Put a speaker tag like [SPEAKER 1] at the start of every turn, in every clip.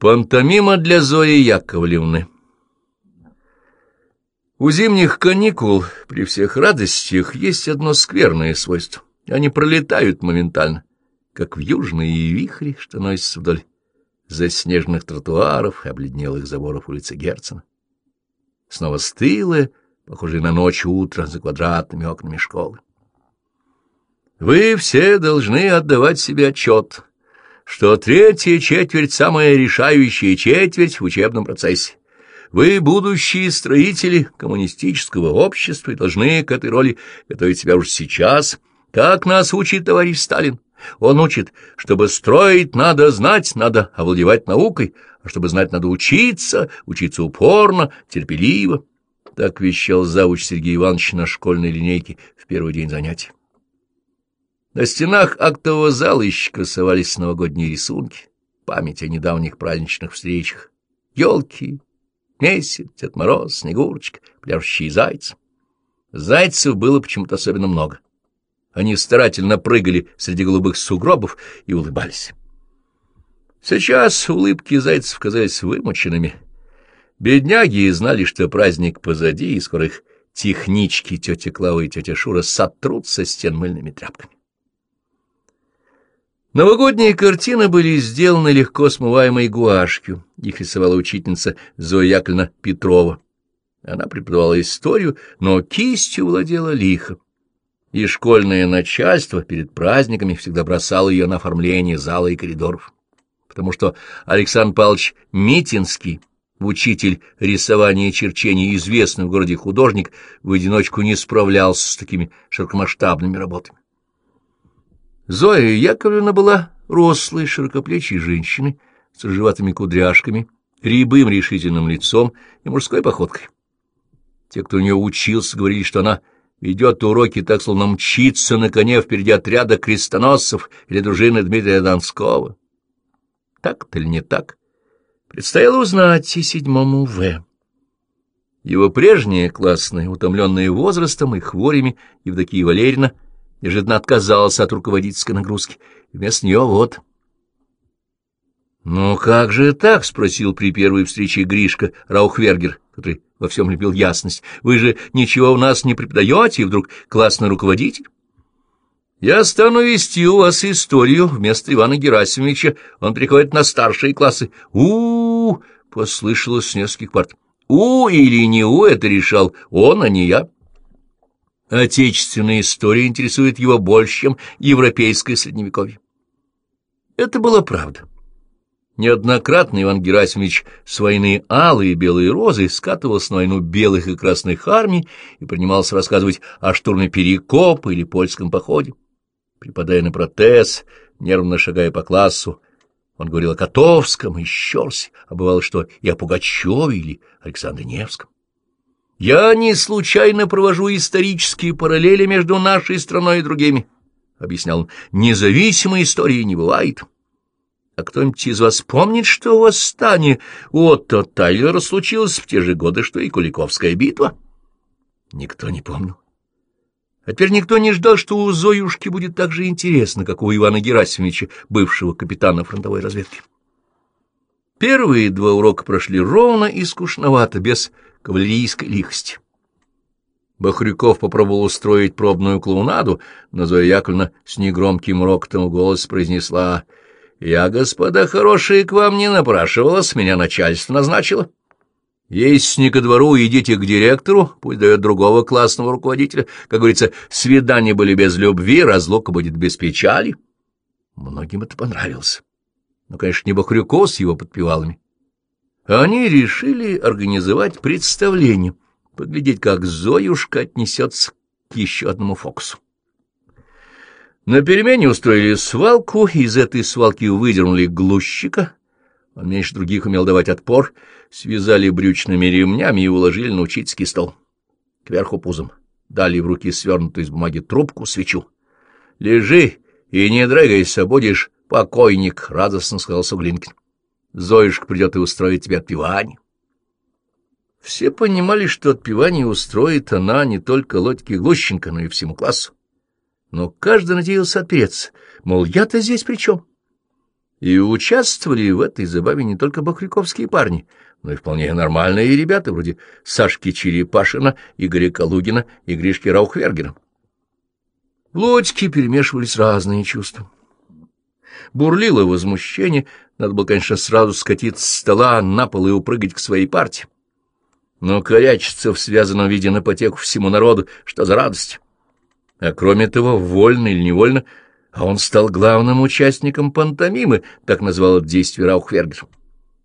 [SPEAKER 1] Пантомима для Зои Яковлевны У зимних каникул при всех радостях есть одно скверное свойство. Они пролетают моментально, как в южные вихри, что носятся вдоль заснеженных тротуаров и обледнелых заборов улицы Герцена. Снова стылое, похожее на ночь утро за квадратными окнами школы. Вы все должны отдавать себе отчет, что третья четверть — самая решающая четверть в учебном процессе. Вы, будущие строители коммунистического общества, должны к этой роли готовить себя уже сейчас, как нас учит товарищ Сталин. Он учит, чтобы строить надо знать, надо овладевать наукой, а чтобы знать надо учиться, учиться упорно, терпеливо. Так вещал завуч Сергей Иванович на школьной линейке в первый день занятий. На стенах актового зала еще красовались новогодние рисунки, память о недавних праздничных встречах. Елки, месяц, Дед Мороз, Снегурочка, пляшущие зайцы. Зайцев было почему-то особенно много. Они старательно прыгали среди голубых сугробов и улыбались. Сейчас улыбки зайцев казались вымученными. Бедняги знали, что праздник позади, и скоро их технички тетя Клава и тетя Шура сотрут со стен мыльными тряпками. Новогодние картины были сделаны легко смываемой гуашью. Их рисовала учительница Зоя Яковлевна Петрова. Она преподавала историю, но кистью владела лихо. И школьное начальство перед праздниками всегда бросало ее на оформление зала и коридоров. Потому что Александр Павлович Митинский, учитель рисования и черчения, известный в городе художник, в одиночку не справлялся с такими широкомасштабными работами. Зоя Яковлевна была рослой, широкоплечей женщиной с рыжеватыми кудряшками, рябым решительным лицом и мужской походкой. Те, кто у нее учился, говорили, что она ведет уроки так, словно мчится на коне впереди отряда крестоносцев или дружины Дмитрия Донского. Так-то или не так? Предстояло узнать и седьмому В. Его прежние классные, утомленные возрастом и хворями, Евдокия Валерьевна, неожиданно отказался от руководительской нагрузки. Вместо нее вот... — Ну как же так? — спросил при первой встрече Гришка Раухвергер, который во всем любил ясность. — Вы же ничего у нас не преподаете, и вдруг классный руководитель? — Я стану вести у вас историю вместо Ивана Герасимовича. Он приходит на старшие классы. у, -у, -у послышалось с нескольких парт. «У» или не «у» — это решал он, а не я. Отечественная история интересует его больше, чем европейское средневековье. Это была правда. Неоднократно Иван Герасимович с войны алые и белые розы скатывался на войну белых и красных армий и принимался рассказывать о штурме Перекопа или польском походе. Припадая на протез, нервно шагая по классу, он говорил о Котовском и Щерсе, а бывало, что и о Пугачеве или Александре Невском. Я не случайно провожу исторические параллели между нашей страной и другими, — объяснял он. Независимой истории не бывает. А кто-нибудь из вас помнит, что восстание Отто Тайлера случилось в те же годы, что и Куликовская битва? Никто не помнил. А теперь никто не ждал, что у Зоюшки будет так же интересно, как у Ивана Герасимовича, бывшего капитана фронтовой разведки. Первые два урока прошли ровно и скучновато, без кавалерийской лихости. Бахрюков попробовал устроить пробную клоунаду, но Зоя Яковлевна с негромким рокотом в голос произнесла «Я, господа хорошие, к вам не напрашивалась, меня начальство назначило». Если не ко двору, идите к директору, пусть дает другого классного руководителя. Как говорится, свидания были без любви, разлука будет без печали. Многим это понравилось. Но, конечно, не Бахрюков с его подпевалами. Они решили организовать представление, поглядеть, как Зоюшка отнесется к еще одному фокусу. На перемене устроили свалку, из этой свалки выдернули глущика, он меньше других умел давать отпор, связали брючными ремнями и уложили на учительский стол. Кверху пузом дали в руки свернутую из бумаги трубку, свечу. — Лежи и не дрыгайся, будешь покойник, — радостно сказал Суглинкин. Зоюшка придет и устроит тебе отпевание. Все понимали, что отпевание устроит она не только Лодьке Глущенко, но и всему классу. Но каждый надеялся отпереться, мол, я-то здесь при чем? И участвовали в этой забаве не только бахряковские парни, но и вполне нормальные ребята, вроде Сашки Черепашина, Игоря Калугина и Гришки Раухвергера. В лодьке перемешивались разные чувства. Бурлило возмущение, надо было, конечно, сразу скатиться с стола на пол и упрыгать к своей партии. Но корячиться в связанном виде на потеку всему народу, что за радость. А кроме того, вольно или невольно, а он стал главным участником пантомимы, так назвал это действие Раухвергер.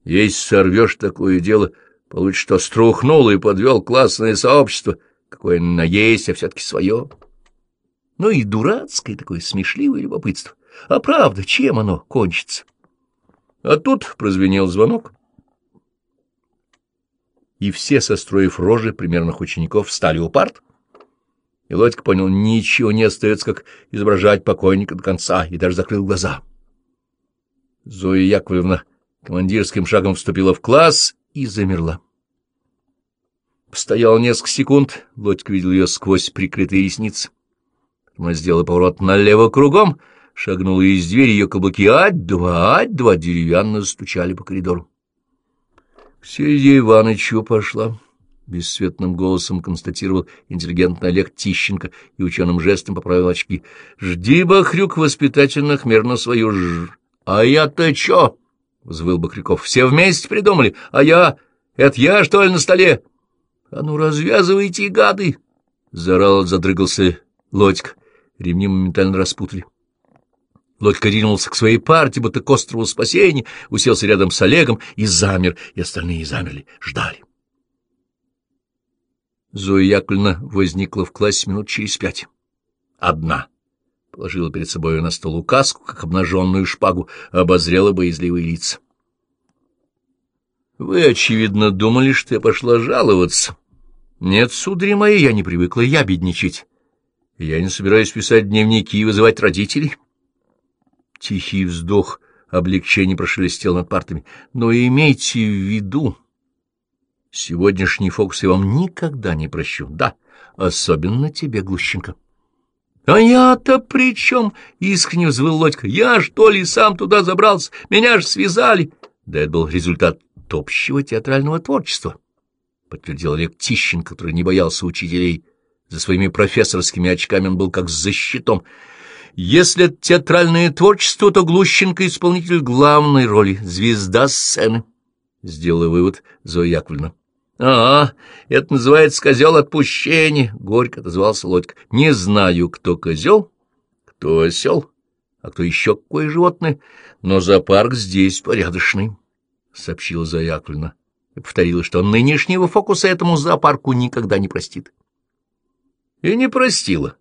[SPEAKER 1] Если сорвешь такое дело, получишь, что струхнул и подвел классное сообщество, какое на есть, а все-таки свое. Ну и дурацкое такое смешливое любопытство. А правда, чем оно кончится? А тут прозвенел звонок, и все, состроив рожи примерных учеников, встали у парт. И Лодька понял, ничего не остается, как изображать покойника до конца, и даже закрыл глаза. Зоя Яковлевна командирским шагом вступила в класс и замерла. Стоял несколько секунд, Лодька видел ее сквозь прикрытые ресницы. Она сделала поворот налево кругом, шагнула из двери, ее каблуки ать-два, ать-два деревянно застучали по коридору. — К Сергею Ивановичу пошла, — бесцветным голосом констатировал интеллигентный Олег Тищенко и ученым жестом поправил очки. — Жди, Бахрюк, воспитательных мер на свою ж... — А я-то чё? — взвыл Бахрюков. — Все вместе придумали, а я... Это я, что ли, на столе? — А ну, развязывайте, гады! — заорал, задрыгался Лодька. Ремни моментально распутали. Лодька ринулся к своей партии, будто к острову спасения, уселся рядом с Олегом и замер, и остальные замерли, ждали. Зоя Яковлевна возникла в классе минут через пять. Одна. Положила перед собой на стол указку, как обнаженную шпагу, обозрела боязливые лица. — Вы, очевидно, думали, что я пошла жаловаться. — Нет, сударь мои, я не привыкла ябедничать. Я не собираюсь писать дневники и вызывать родителей. Тихий вздох облегчения прошелестел над партами. Но имейте в виду, сегодняшний фокус я вам никогда не прощу. Да, особенно тебе, Глущенко. — А я-то при чем? — искренне взвыл Лодька. — Я, что ли, сам туда забрался? Меня ж связали. Да это был результат общего театрального творчества, — подтвердил Олег Тищин, который не боялся учителей. За своими профессорскими очками он был как за щитом. Если это театральное творчество, то Глущенко — исполнитель главной роли, звезда сцены, — сделала вывод Зоя Яковлевна. — А, это называется козел отпущения, — горько отозвался Лодька. — Не знаю, кто козел, кто осел, а кто еще какое животное, но зоопарк здесь порядочный, — сообщила Зоя Яковлевна и повторила, что нынешнего фокуса этому зоопарку никогда не простит и не простила.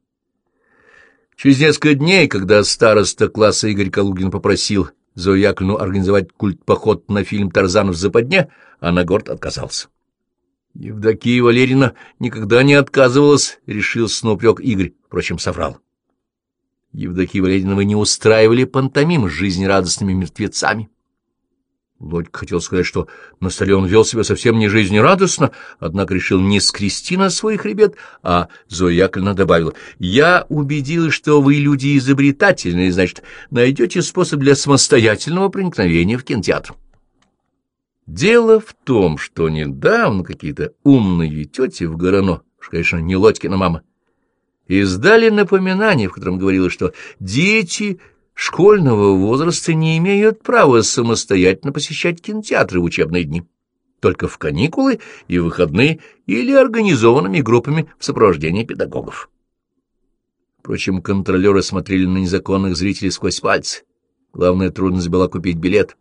[SPEAKER 1] Через несколько дней, когда староста класса Игорь Калугин попросил Зою Яковлевну организовать культ-поход на фильм «Тарзан в западне», она горд отказался. Евдокия Валерьевна никогда не отказывалась, решил упрек Игорь, впрочем, соврал. Евдокия Валерьевна, вы не устраивали пантомим с жизнерадостными мертвецами. Лодька хотел сказать, что на столе он вел себя совсем не жизнерадостно, однако решил не скрести на свой хребет, а Зоя Яковлевна добавила, «Я убедилась, что вы люди изобретательные, значит, найдете способ для самостоятельного проникновения в кинотеатр». Дело в том, что недавно какие-то умные тети в Горано, уж, конечно, не Лодькина мама, издали напоминание, в котором говорилось, что дети школьного возраста не имеют права самостоятельно посещать кинотеатры в учебные дни, только в каникулы и выходные или организованными группами в сопровождении педагогов. Впрочем, контролеры смотрели на незаконных зрителей сквозь пальцы. Главная трудность была купить билет.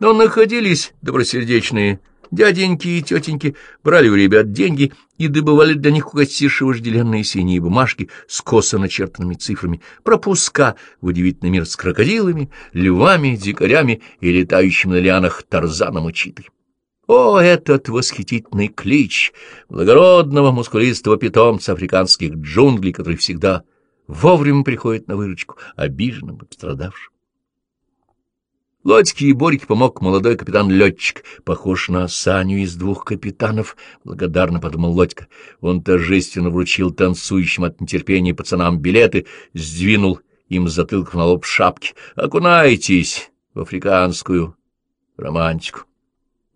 [SPEAKER 1] Но находились добросердечные Дяденьки и тетеньки брали у ребят деньги и добывали для них у кассирши вожделенные синие бумажки с косо начертанными цифрами, пропуска в удивительный мир с крокодилами, львами, дикарями и летающим на лианах Тарзаном и Читой. О, этот восхитительный клич благородного мускулистого питомца африканских джунглей, который всегда вовремя приходит на выручку обиженным и пострадавшим. Лодьке и Борьке помог молодой капитан-летчик, похож на Саню из двух капитанов, — благодарно подумал Лодька. Он торжественно вручил танцующим от нетерпения пацанам билеты, сдвинул им затылком на лоб шапки. — Окунайтесь, в африканскую романтику.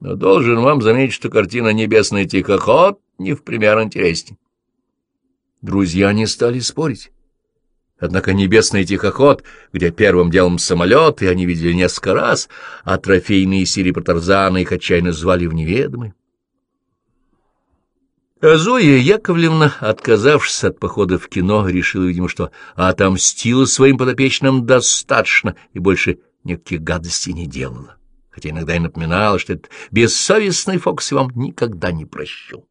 [SPEAKER 1] Но должен вам заметить, что картина «Небесный тихоход» не в пример интересней. Друзья не стали спорить. Однако небесный тихоход, где первым делом самолет, и они видели несколько раз, а трофейные серии Тарзана их отчаянно звали в неведомый. А Зоя Яковлевна, отказавшись от похода в кино, решила, видимо, что отомстила своим подопечным достаточно и больше никаких гадостей не делала, хотя иногда и напоминала, что этот бессовестный Фокс вам никогда не прощу.